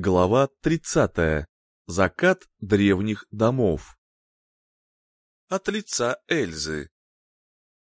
Глава 30. Закат древних домов. От лица Эльзы.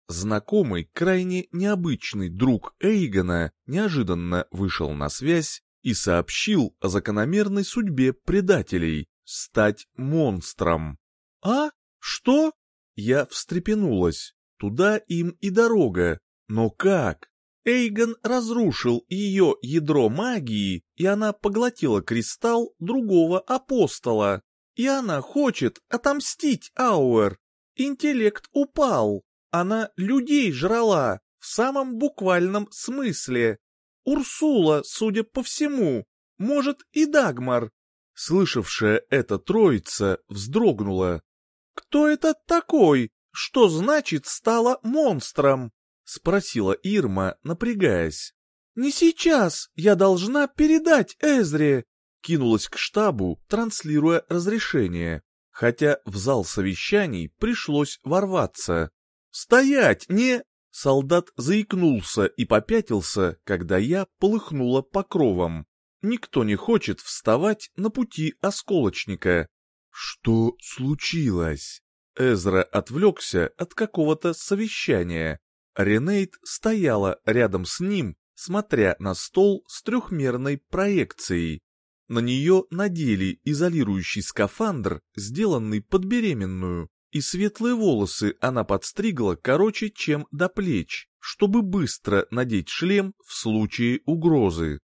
Знакомый, крайне необычный друг Эйгона неожиданно вышел на связь и сообщил о закономерной судьбе предателей — стать монстром. «А? Что?» Я встрепенулась. Туда им и дорога. Но как? Эйгон разрушил ее ядро магии, и она поглотила кристалл другого апостола. И она хочет отомстить Ауэр. Интеллект упал. Она людей жрала, в самом буквальном смысле. Урсула, судя по всему, может и Дагмар. Слышавшая это троица вздрогнула. «Кто это такой? Что значит стала монстром?» — спросила Ирма, напрягаясь. «Не сейчас, я должна передать Эзре!» Кинулась к штабу, транслируя разрешение, хотя в зал совещаний пришлось ворваться. «Стоять, не...» Солдат заикнулся и попятился, когда я полыхнула покровом. Никто не хочет вставать на пути осколочника. «Что случилось?» Эзра отвлекся от какого-то совещания. Ренейт стояла рядом с ним, смотря на стол с трехмерной проекцией. На нее надели изолирующий скафандр, сделанный под беременную, и светлые волосы она подстригла короче, чем до плеч, чтобы быстро надеть шлем в случае угрозы.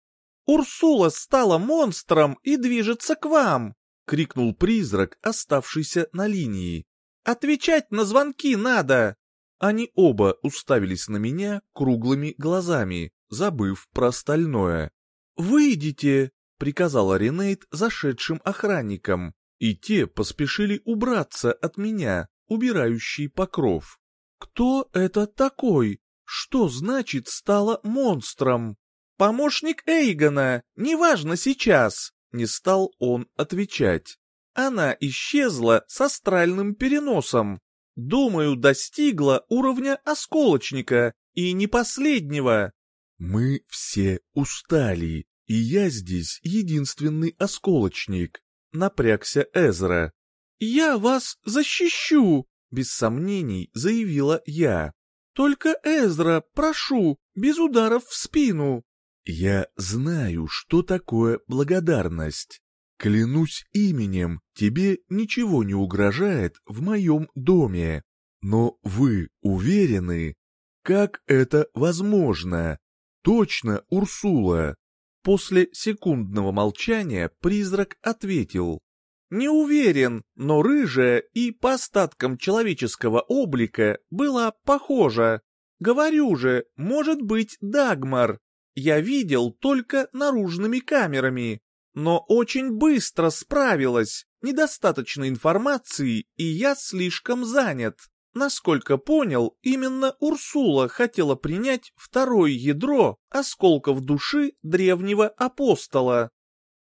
«Урсула стала монстром и движется к вам!» — крикнул призрак, оставшийся на линии. «Отвечать на звонки надо!» Они оба уставились на меня круглыми глазами, забыв про остальное. «Выйдите!» — приказала Ренейт зашедшим охранникам, и те поспешили убраться от меня, убирающий покров. «Кто это такой? Что значит стала монстром?» «Помощник Эйгона, неважно сейчас!» — не стал он отвечать. Она исчезла с астральным переносом, Думаю, достигла уровня осколочника, и не последнего. Мы все устали, и я здесь единственный осколочник, напрягся Эзра. Я вас защищу, без сомнений заявила я. Только Эзра, прошу, без ударов в спину. Я знаю, что такое благодарность. Клянусь именем, тебе ничего не угрожает в моем доме. Но вы уверены? Как это возможно? Точно, Урсула. После секундного молчания призрак ответил. Не уверен, но рыжая и по остаткам человеческого облика была похожа. Говорю же, может быть Дагмар. Я видел только наружными камерами но очень быстро справилась. Недостаточно информации, и я слишком занят. Насколько понял, именно Урсула хотела принять второе ядро осколков души древнего апостола.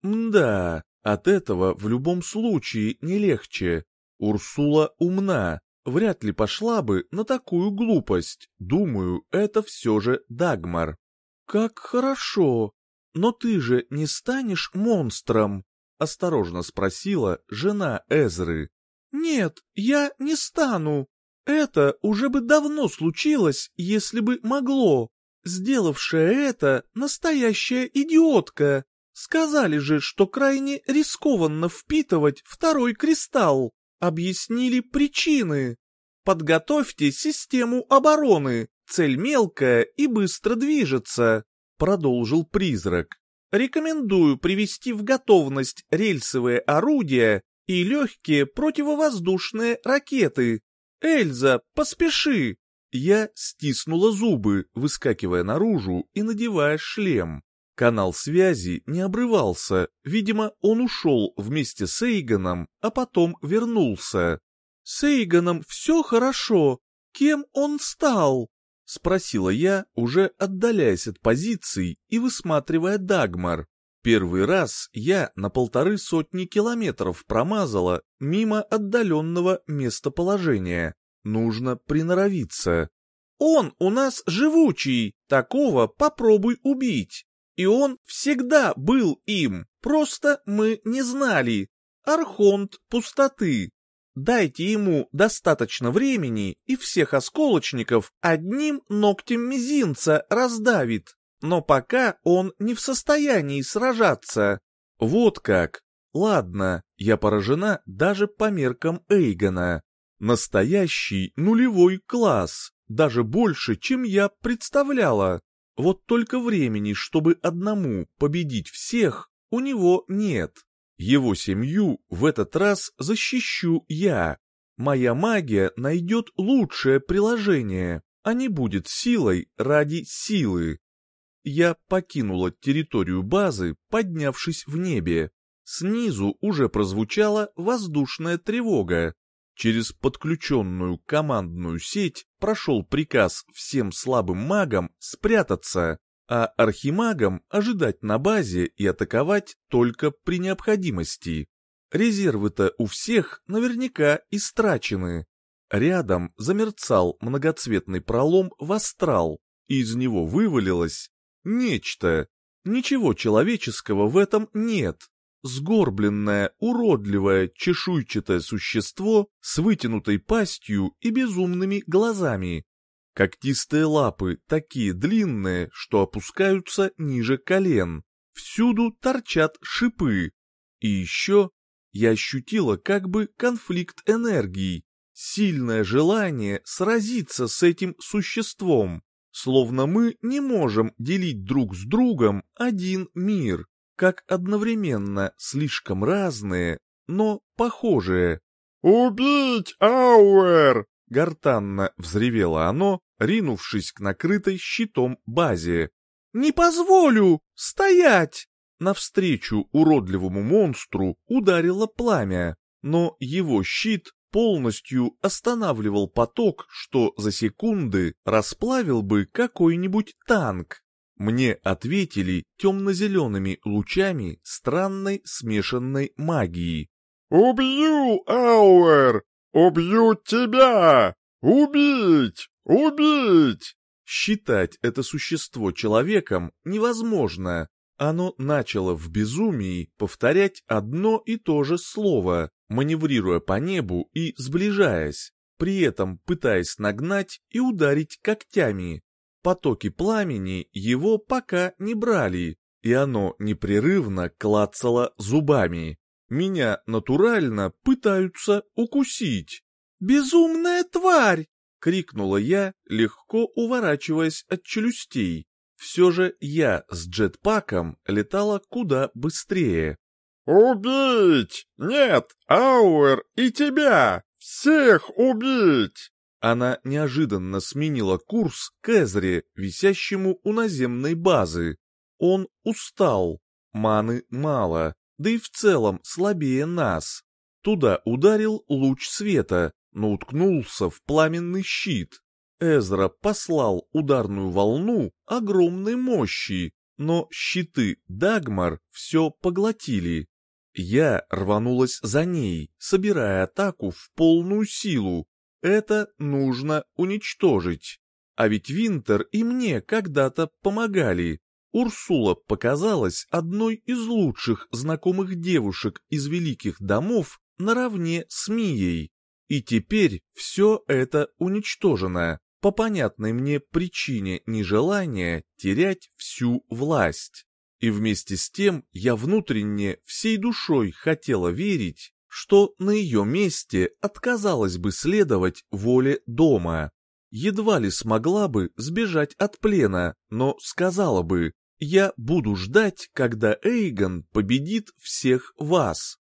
Мда, от этого в любом случае не легче. Урсула умна, вряд ли пошла бы на такую глупость. Думаю, это все же Дагмар. Как хорошо, «Но ты же не станешь монстром?» — осторожно спросила жена Эзры. «Нет, я не стану. Это уже бы давно случилось, если бы могло. Сделавшая это настоящая идиотка. Сказали же, что крайне рискованно впитывать второй кристалл. Объяснили причины. Подготовьте систему обороны. Цель мелкая и быстро движется продолжил призрак. Рекомендую привести в готовность рельсовые орудия и легкие противовоздушные ракеты. Эльза, поспеши! Я стиснула зубы, выскакивая наружу и надевая шлем. Канал связи не обрывался, видимо, он ушел вместе с Эйгоном, а потом вернулся. С Эйгоном все хорошо. Кем он стал? — спросила я, уже отдаляясь от позиций и высматривая Дагмар. Первый раз я на полторы сотни километров промазала мимо отдаленного местоположения. Нужно приноровиться. «Он у нас живучий, такого попробуй убить!» И он всегда был им, просто мы не знали. Архонт пустоты. Дайте ему достаточно времени, и всех осколочников одним ногтем мизинца раздавит. Но пока он не в состоянии сражаться. Вот как. Ладно, я поражена даже по меркам Эйгона. Настоящий нулевой класс, даже больше, чем я представляла. Вот только времени, чтобы одному победить всех, у него нет. Его семью в этот раз защищу я. Моя магия найдет лучшее приложение, а не будет силой ради силы. Я покинула территорию базы, поднявшись в небе. Снизу уже прозвучала воздушная тревога. Через подключенную командную сеть прошел приказ всем слабым магам спрятаться а архимагам ожидать на базе и атаковать только при необходимости. Резервы-то у всех наверняка истрачены. Рядом замерцал многоцветный пролом в астрал, и из него вывалилось нечто. Ничего человеческого в этом нет. Сгорбленное, уродливое, чешуйчатое существо с вытянутой пастью и безумными глазами, Когтистые лапы такие длинные, что опускаются ниже колен. Всюду торчат шипы. И еще я ощутила как бы конфликт энергий, сильное желание сразиться с этим существом, словно мы не можем делить друг с другом один мир, как одновременно слишком разные, но похожие. «Убить Ауэр!» — гортанно взревело оно, ринувшись к накрытой щитом базе. «Не позволю! Стоять!» Навстречу уродливому монстру ударило пламя, но его щит полностью останавливал поток, что за секунды расплавил бы какой-нибудь танк. Мне ответили темно-зелеными лучами странной смешанной магии. «Убью, Ауэр! Убью тебя! Убить! «Убить!» Считать это существо человеком невозможно. Оно начало в безумии повторять одно и то же слово, маневрируя по небу и сближаясь, при этом пытаясь нагнать и ударить когтями. Потоки пламени его пока не брали, и оно непрерывно клацало зубами. Меня натурально пытаются укусить. «Безумная тварь!» — крикнула я, легко уворачиваясь от челюстей. Все же я с джетпаком летала куда быстрее. «Убить! Нет, Ауэр и тебя! Всех убить!» Она неожиданно сменила курс к Эзре, висящему у наземной базы. Он устал, маны мало, да и в целом слабее нас. Туда ударил луч света, но уткнулся в пламенный щит. Эзра послал ударную волну огромной мощи, но щиты Дагмар все поглотили. Я рванулась за ней, собирая атаку в полную силу. Это нужно уничтожить. А ведь Винтер и мне когда-то помогали. Урсула показалась одной из лучших знакомых девушек из великих домов наравне с Мией. И теперь все это уничтожено, по понятной мне причине нежелания терять всю власть. И вместе с тем я внутренне всей душой хотела верить, что на ее месте отказалась бы следовать воле дома. Едва ли смогла бы сбежать от плена, но сказала бы, я буду ждать, когда Эйгон победит всех вас.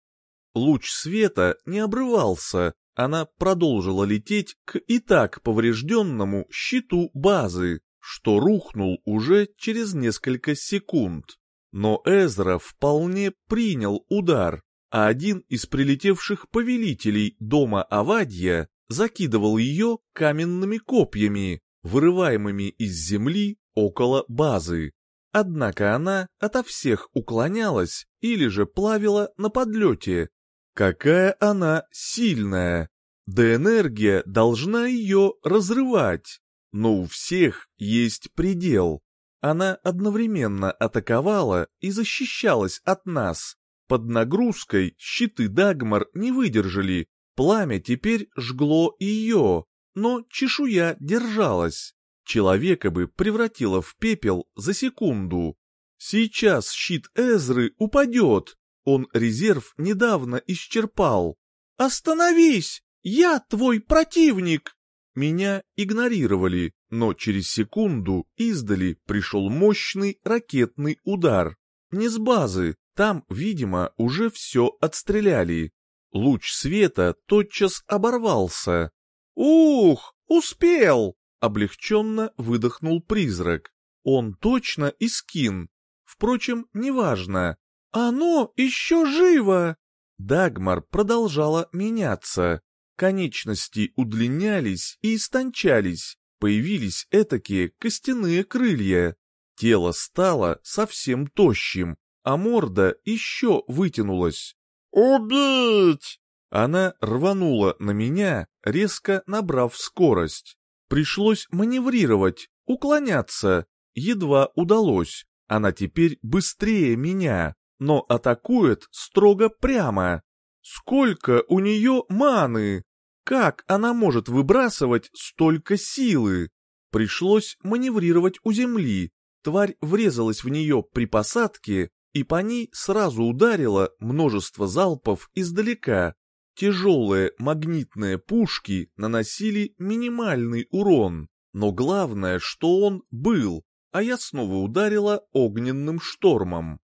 Луч света не обрывался, она продолжила лететь к и так поврежденному щиту базы, что рухнул уже через несколько секунд. Но Эзра вполне принял удар, а один из прилетевших повелителей дома Авадья закидывал ее каменными копьями, вырываемыми из земли около базы. Однако она ото всех уклонялась или же плавила на подлете, Какая она сильная! Да энергия должна ее разрывать. Но у всех есть предел. Она одновременно атаковала и защищалась от нас. Под нагрузкой щиты Дагмар не выдержали, пламя теперь жгло ее, но чешуя держалась. Человека бы превратило в пепел за секунду. Сейчас щит Эзры упадет, он резерв недавно исчерпал. «Остановись! Я твой противник!» Меня игнорировали, но через секунду издали пришел мощный ракетный удар. Не с базы, там, видимо, уже все отстреляли. Луч света тотчас оборвался. «Ух, успел!» — облегченно выдохнул призрак. Он точно Искин. Впрочем, неважно. «Оно еще живо!» Дагмар продолжала меняться. Конечности удлинялись и истончались, появились этакие костяные крылья. Тело стало совсем тощим, а морда еще вытянулась. «Убить!» Она рванула на меня, резко набрав скорость. Пришлось маневрировать, уклоняться. Едва удалось. Она теперь быстрее меня, но атакует строго прямо. Сколько у нее маны? Как она может выбрасывать столько силы? Пришлось маневрировать у земли. Тварь врезалась в нее при посадке, и по ней сразу ударило множество залпов издалека. Тяжелые магнитные пушки наносили минимальный урон, но главное, что он был, а я снова ударила огненным штормом.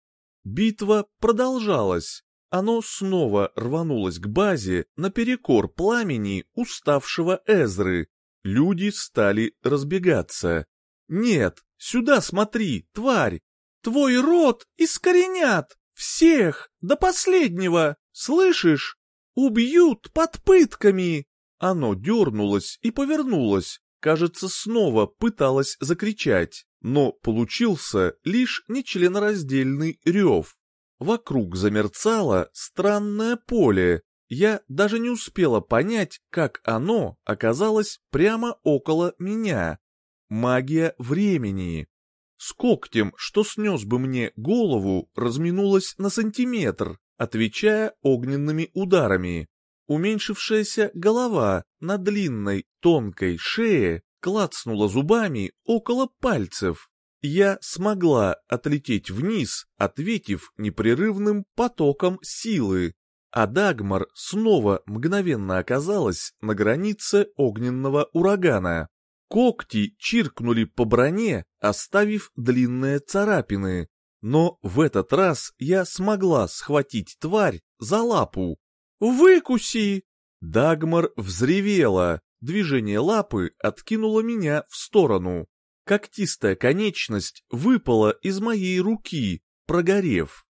Битва продолжалась. Оно снова рванулось к базе наперекор пламени уставшего Эзры. Люди стали разбегаться. «Нет, сюда смотри, тварь! Твой род искоренят! Всех, до последнего! Слышишь? Убьют под пытками!» Оно дернулось и повернулось, кажется, снова пыталось закричать но получился лишь нечленораздельный рев. Вокруг замерцало странное поле. Я даже не успела понять, как оно оказалось прямо около меня. Магия времени. С когтем, что снес бы мне голову, разминулась на сантиметр, отвечая огненными ударами. Уменьшившаяся голова на длинной, тонкой шее клацнула зубами около пальцев. Я смогла отлететь вниз, ответив непрерывным потоком силы, а Дагмар снова мгновенно оказалась на границе огненного урагана. Когти чиркнули по броне, оставив длинные царапины. Но в этот раз я смогла схватить тварь за лапу. «Выкуси!» Дагмар взревела, Движение лапы откинуло меня в сторону. Когтистая конечность выпала из моей руки, прогорев.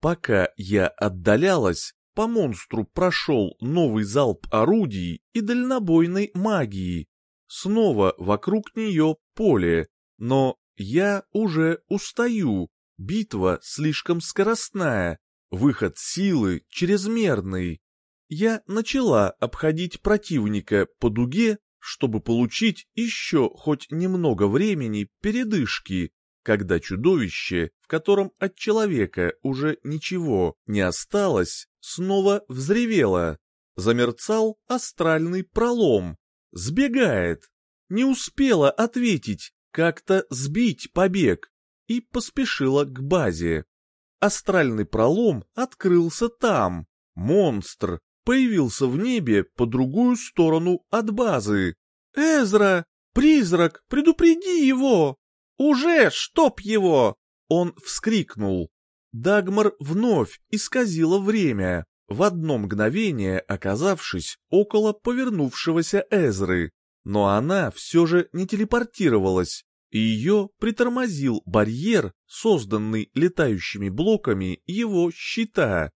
Пока я отдалялась, по монстру прошел новый залп орудий и дальнобойной магии. Снова вокруг нее поле, но я уже устаю, битва слишком скоростная, выход силы чрезмерный я начала обходить противника по дуге, чтобы получить еще хоть немного времени передышки, когда чудовище, в котором от человека уже ничего не осталось, снова взревело. Замерцал астральный пролом. Сбегает. Не успела ответить, как-то сбить побег, и поспешила к базе. Астральный пролом открылся там. Монстр, появился в небе по другую сторону от базы. «Эзра! Призрак! Предупреди его!» «Уже! Чтоб его!» Он вскрикнул. Дагмар вновь исказила время, в одно мгновение оказавшись около повернувшегося Эзры. Но она все же не телепортировалась, и ее притормозил барьер, созданный летающими блоками его щита.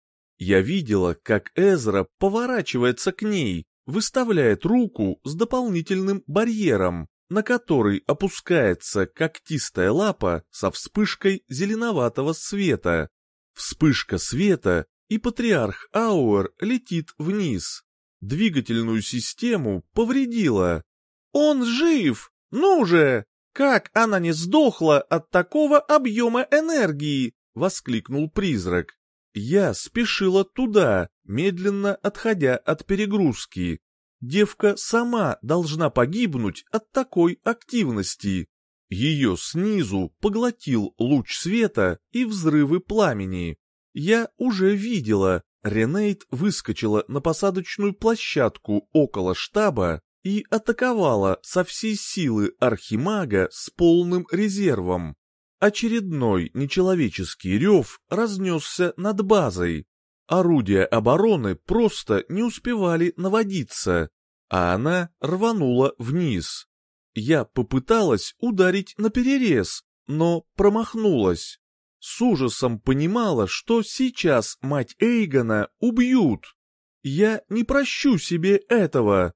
Я видела, как Эзра поворачивается к ней, выставляет руку с дополнительным барьером, на который опускается когтистая лапа со вспышкой зеленоватого света. Вспышка света, и патриарх Ауэр летит вниз. Двигательную систему повредила. «Он жив! Ну же!» Как она не сдохла от такого объема энергии? Воскликнул призрак. Я спешила туда, медленно отходя от перегрузки. Девка сама должна погибнуть от такой активности. Ее снизу поглотил луч света и взрывы пламени. Я уже видела, Ренейт выскочила на посадочную площадку около штаба и атаковала со всей силы архимага с полным резервом. Очередной нечеловеческий рев разнесся над базой. Орудия обороны просто не успевали наводиться, а она рванула вниз. Я попыталась ударить на перерез, но промахнулась с ужасом понимала, что сейчас мать Эйгона убьют. Я не прощу себе этого.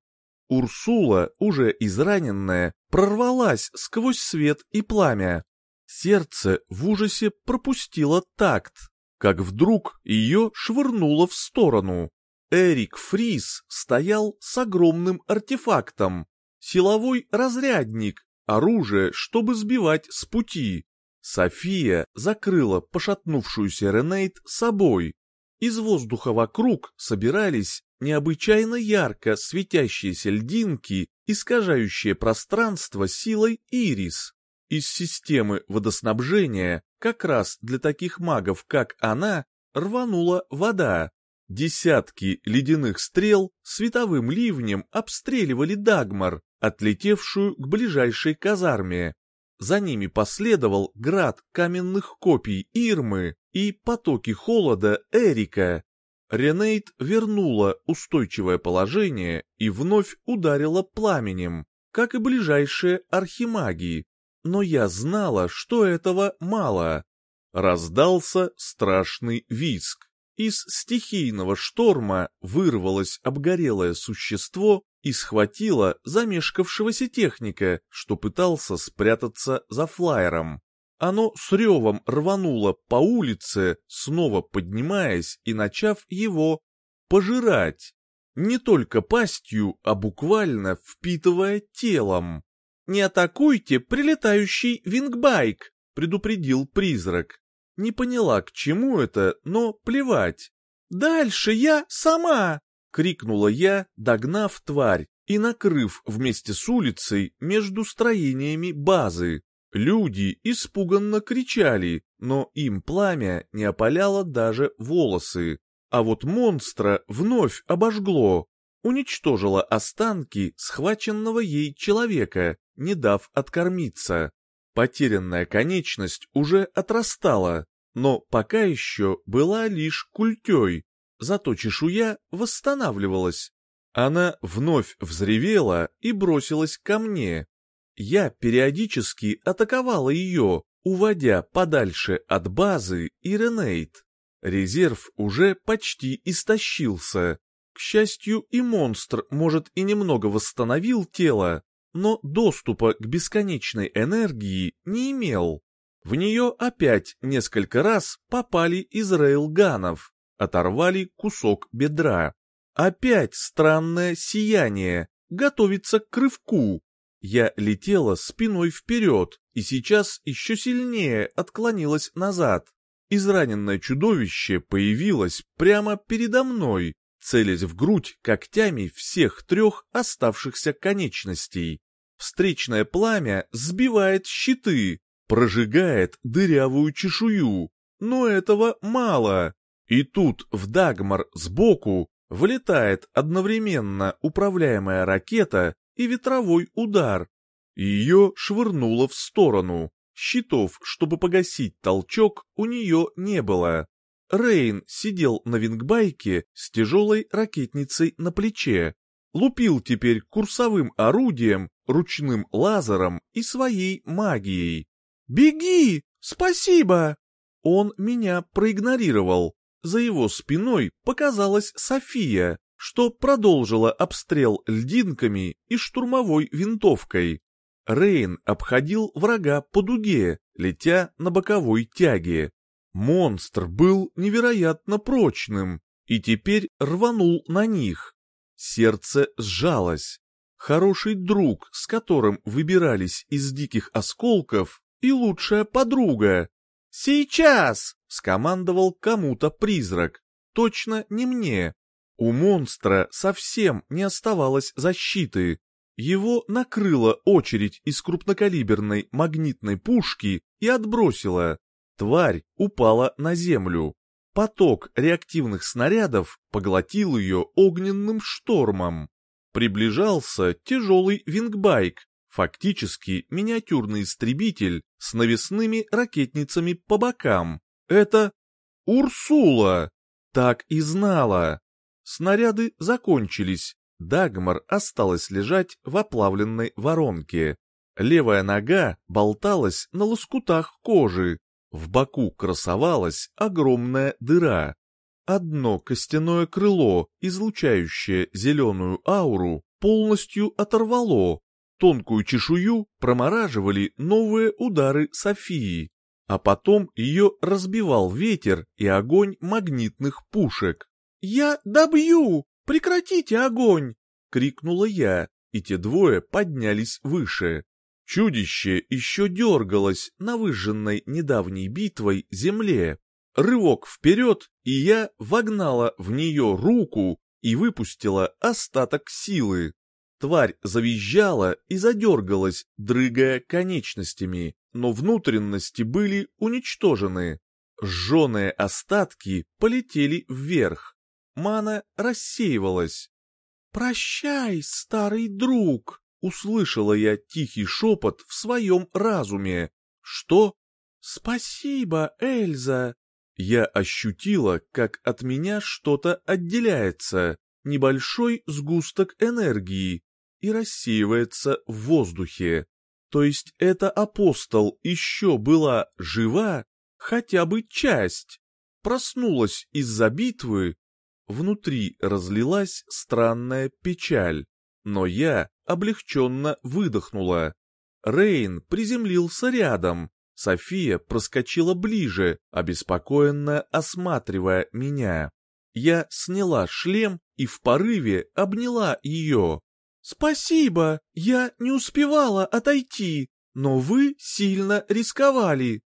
Урсула, уже израненная, прорвалась сквозь свет и пламя. Сердце в ужасе пропустило такт, как вдруг ее швырнуло в сторону. Эрик Фрис стоял с огромным артефактом. Силовой разрядник, оружие, чтобы сбивать с пути. София закрыла пошатнувшуюся Ренейт собой. Из воздуха вокруг собирались необычайно ярко светящиеся льдинки, искажающие пространство силой Ирис. Из системы водоснабжения, как раз для таких магов, как она, рванула вода. Десятки ледяных стрел световым ливнем обстреливали Дагмар, отлетевшую к ближайшей казарме. За ними последовал град каменных копий Ирмы и потоки холода Эрика. Ренейт вернула устойчивое положение и вновь ударила пламенем, как и ближайшие архимаги. Но я знала, что этого мало. Раздался страшный визг. Из стихийного шторма вырвалось обгорелое существо и схватила замешкавшегося техника, что пытался спрятаться за флайером. Оно с ревом рвануло по улице, снова поднимаясь и начав его пожирать. Не только пастью, а буквально впитывая телом. «Не атакуйте прилетающий вингбайк!» — предупредил призрак. Не поняла, к чему это, но плевать. «Дальше я сама!» — крикнула я, догнав тварь и накрыв вместе с улицей между строениями базы. Люди испуганно кричали, но им пламя не опаляло даже волосы. А вот монстра вновь обожгло, уничтожило останки схваченного ей человека, не дав откормиться. Потерянная конечность уже отрастала, но пока еще была лишь культей, зато чешуя восстанавливалась. Она вновь взревела и бросилась ко мне. Я периодически атаковала ее, уводя подальше от базы и Ренейт. Резерв уже почти истощился. К счастью, и монстр, может, и немного восстановил тело, но доступа к бесконечной энергии не имел. В нее опять несколько раз попали из рейлганов, оторвали кусок бедра. Опять странное сияние, готовится к рывку. Я летела спиной вперед и сейчас еще сильнее отклонилась назад. Израненное чудовище появилось прямо передо мной, целясь в грудь когтями всех трех оставшихся конечностей. Встречное пламя сбивает щиты, прожигает дырявую чешую, но этого мало. И тут в Дагмар сбоку влетает одновременно управляемая ракета и ветровой удар. Ее швырнуло в сторону. Щитов, чтобы погасить толчок, у нее не было. Рейн сидел на вингбайке с тяжелой ракетницей на плече. Лупил теперь курсовым орудием, ручным лазером и своей магией. «Беги! Спасибо!» Он меня проигнорировал. За его спиной показалась София, что продолжила обстрел льдинками и штурмовой винтовкой. Рейн обходил врага по дуге, летя на боковой тяге. Монстр был невероятно прочным и теперь рванул на них. Сердце сжалось. хороший друг, с которым выбирались из диких осколков, и лучшая подруга. «Сейчас!» — скомандовал кому-то призрак. Точно не мне. У монстра совсем не оставалось защиты. Его накрыла очередь из крупнокалиберной магнитной пушки и отбросила. Тварь упала на землю. Поток реактивных снарядов поглотил ее огненным штормом. Приближался тяжелый вингбайк, фактически миниатюрный истребитель с навесными ракетницами по бокам. Это Урсула! Так и знала. Снаряды закончились, Дагмар осталась лежать в оплавленной воронке. Левая нога болталась на лоскутах кожи, в боку красовалась огромная дыра. Одно костяное крыло, излучающее зеленую ауру, полностью оторвало. Тонкую чешую промораживали новые удары Софии, а потом ее разбивал ветер и огонь магнитных пушек. «Я добью! Прекратите огонь!» — крикнула я, и те двое поднялись выше. Чудище еще дергалось на выжженной недавней битвой земле. Рывок вперед, и я вогнала в нее руку и выпустила остаток силы. Тварь завизжала и задергалась, дрыгая конечностями, но внутренности были уничтожены. Жженые остатки полетели вверх. Мана рассеивалась. «Прощай, старый друг!» Услышала я тихий шепот в своем разуме. Что? Спасибо, Эльза. Я ощутила, как от меня что-то отделяется, небольшой сгусток энергии, и рассеивается в воздухе. То есть эта апостол еще была жива, хотя бы часть. Проснулась из-за битвы. Внутри разлилась странная печаль. Но я облегченно выдохнула. Рейн приземлился рядом. София проскочила ближе, обеспокоенно осматривая меня. Я сняла шлем и в порыве обняла ее. «Спасибо, я не успевала отойти, но вы сильно рисковали».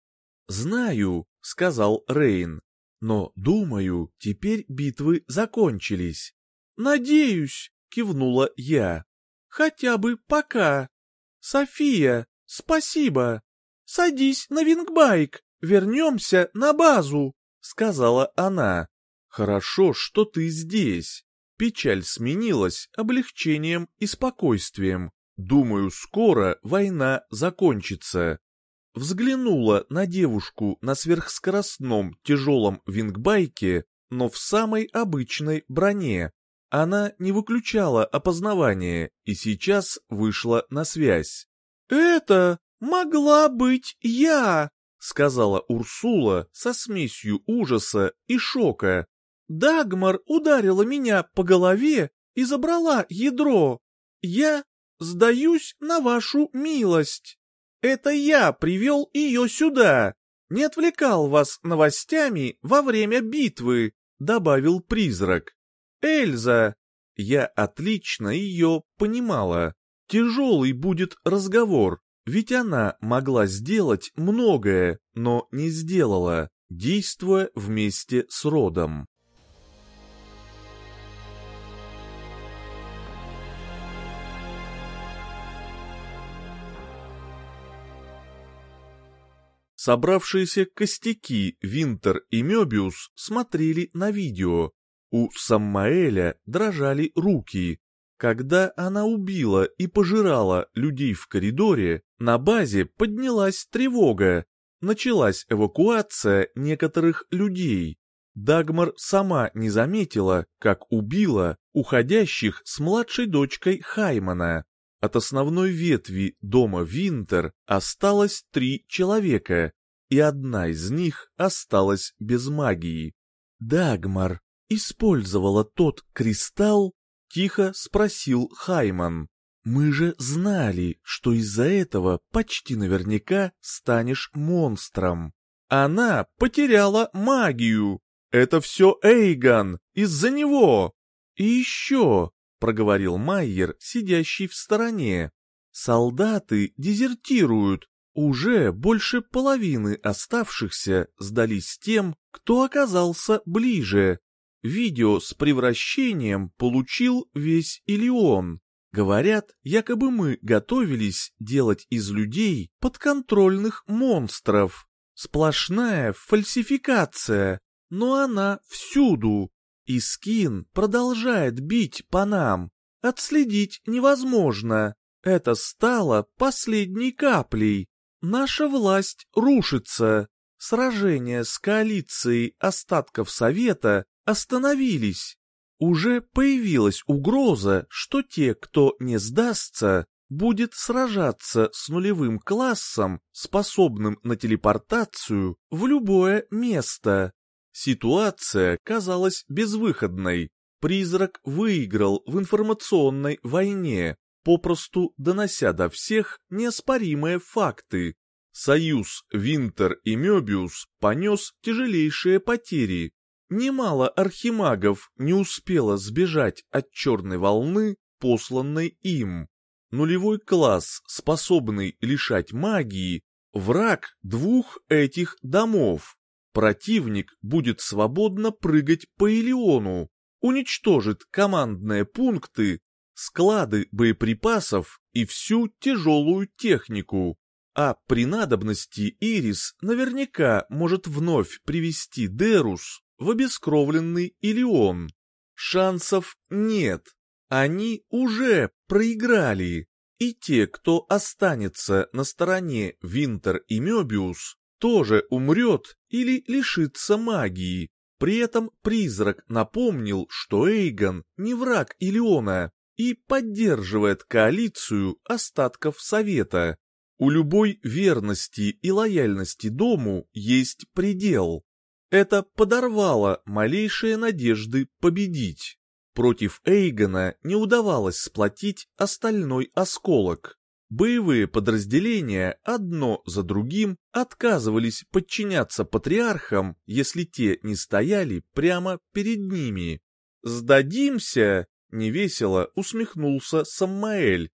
«Знаю», — сказал Рейн, — «но, думаю, теперь битвы закончились». «Надеюсь», — кивнула я. Хотя бы пока. София, спасибо. Садись на вингбайк, вернемся на базу, сказала она. Хорошо, что ты здесь. Печаль сменилась облегчением и спокойствием. Думаю, скоро война закончится. Взглянула на девушку на сверхскоростном тяжелом вингбайке, но в самой обычной броне, она не выключала опознавание и сейчас вышла на связь. «Это могла быть я!» — сказала Урсула со смесью ужаса и шока. «Дагмар ударила меня по голове и забрала ядро. Я сдаюсь на вашу милость. Это я привел ее сюда, не отвлекал вас новостями во время битвы», — добавил призрак. Эльза! Я отлично ее понимала. Тяжелый будет разговор, ведь она могла сделать многое, но не сделала, действуя вместе с родом. Собравшиеся костяки Винтер и Мёбиус смотрели на видео, у Саммаэля дрожали руки. Когда она убила и пожирала людей в коридоре, на базе поднялась тревога. Началась эвакуация некоторых людей. Дагмар сама не заметила, как убила уходящих с младшей дочкой Хаймана. От основной ветви дома Винтер осталось три человека, и одна из них осталась без магии. Дагмар, использовала тот кристалл?» — тихо спросил Хайман. «Мы же знали, что из-за этого почти наверняка станешь монстром. Она потеряла магию. Это все Эйгон, из-за него. И еще, проговорил Майер, сидящий в стороне. Солдаты дезертируют, уже больше половины оставшихся сдались тем, кто оказался ближе. Видео с превращением получил весь Илион. Говорят, якобы мы готовились делать из людей подконтрольных монстров. Сплошная фальсификация, но она всюду. И скин продолжает бить по нам. Отследить невозможно. Это стало последней каплей. Наша власть рушится. Сражения с коалицией остатков Совета остановились. Уже появилась угроза, что те, кто не сдастся, будет сражаться с нулевым классом, способным на телепортацию в любое место. Ситуация казалась безвыходной. Призрак выиграл в информационной войне, попросту донося до всех неоспоримые факты. Союз Винтер и Мёбиус понес тяжелейшие потери. Немало архимагов не успело сбежать от черной волны, посланной им. Нулевой класс, способный лишать магии, враг двух этих домов. Противник будет свободно прыгать по Илиону, уничтожит командные пункты склады боеприпасов и всю тяжелую технику. А при надобности Ирис наверняка может вновь привести Дерус в обескровленный Илион. Шансов нет. Они уже проиграли. И те, кто останется на стороне Винтер и Мёбиус, тоже умрет или лишится магии. При этом призрак напомнил, что Эйгон не враг Илиона, и поддерживает коалицию остатков Совета. У любой верности и лояльности дому есть предел. Это подорвало малейшие надежды победить. Против Эйгона не удавалось сплотить остальной осколок. Боевые подразделения одно за другим отказывались подчиняться патриархам, если те не стояли прямо перед ними. «Сдадимся!» Невесело усмехнулся Саммаэль.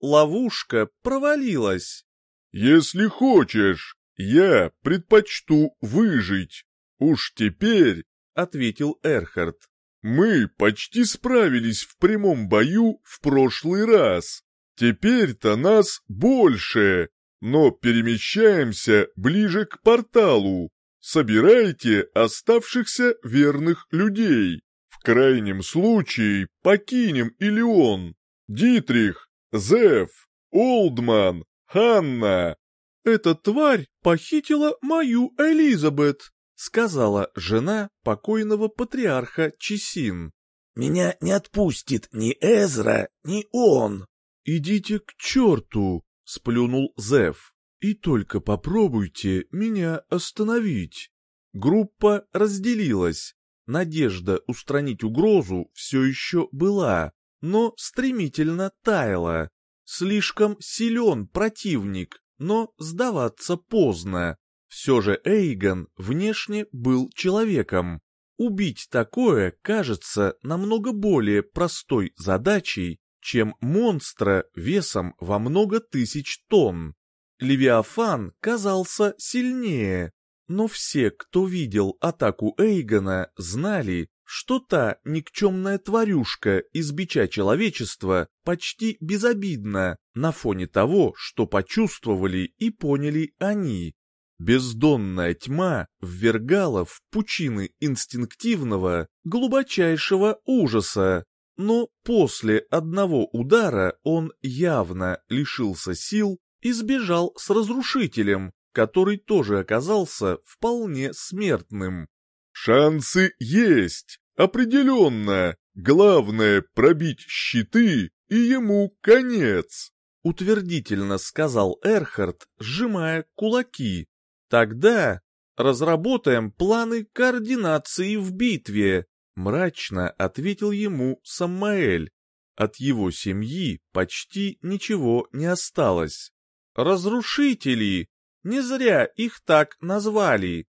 Ловушка провалилась. «Если хочешь, я предпочту выжить. Уж теперь», — ответил Эрхард, — «мы почти справились в прямом бою в прошлый раз. Теперь-то нас больше, но перемещаемся ближе к порталу. Собирайте оставшихся верных людей крайнем случае покинем Илион. Дитрих, Зев, Олдман, Ханна. Эта тварь похитила мою Элизабет, сказала жена покойного патриарха Чесин. Меня не отпустит ни Эзра, ни он. Идите к черту, сплюнул Зев. И только попробуйте меня остановить. Группа разделилась. Надежда устранить угрозу все еще была, но стремительно таяла. Слишком силен противник, но сдаваться поздно. Все же Эйгон внешне был человеком. Убить такое кажется намного более простой задачей, чем монстра весом во много тысяч тонн. Левиафан казался сильнее, но все, кто видел атаку Эйгона, знали, что та никчемная тварюшка из бича человечества почти безобидна на фоне того, что почувствовали и поняли они. Бездонная тьма ввергала в пучины инстинктивного, глубочайшего ужаса, но после одного удара он явно лишился сил и сбежал с разрушителем, который тоже оказался вполне смертным. «Шансы есть, определенно. Главное — пробить щиты, и ему конец», — утвердительно сказал Эрхард, сжимая кулаки. «Тогда разработаем планы координации в битве», — мрачно ответил ему Саммаэль. От его семьи почти ничего не осталось. «Разрушители!» Не зря их так назвали.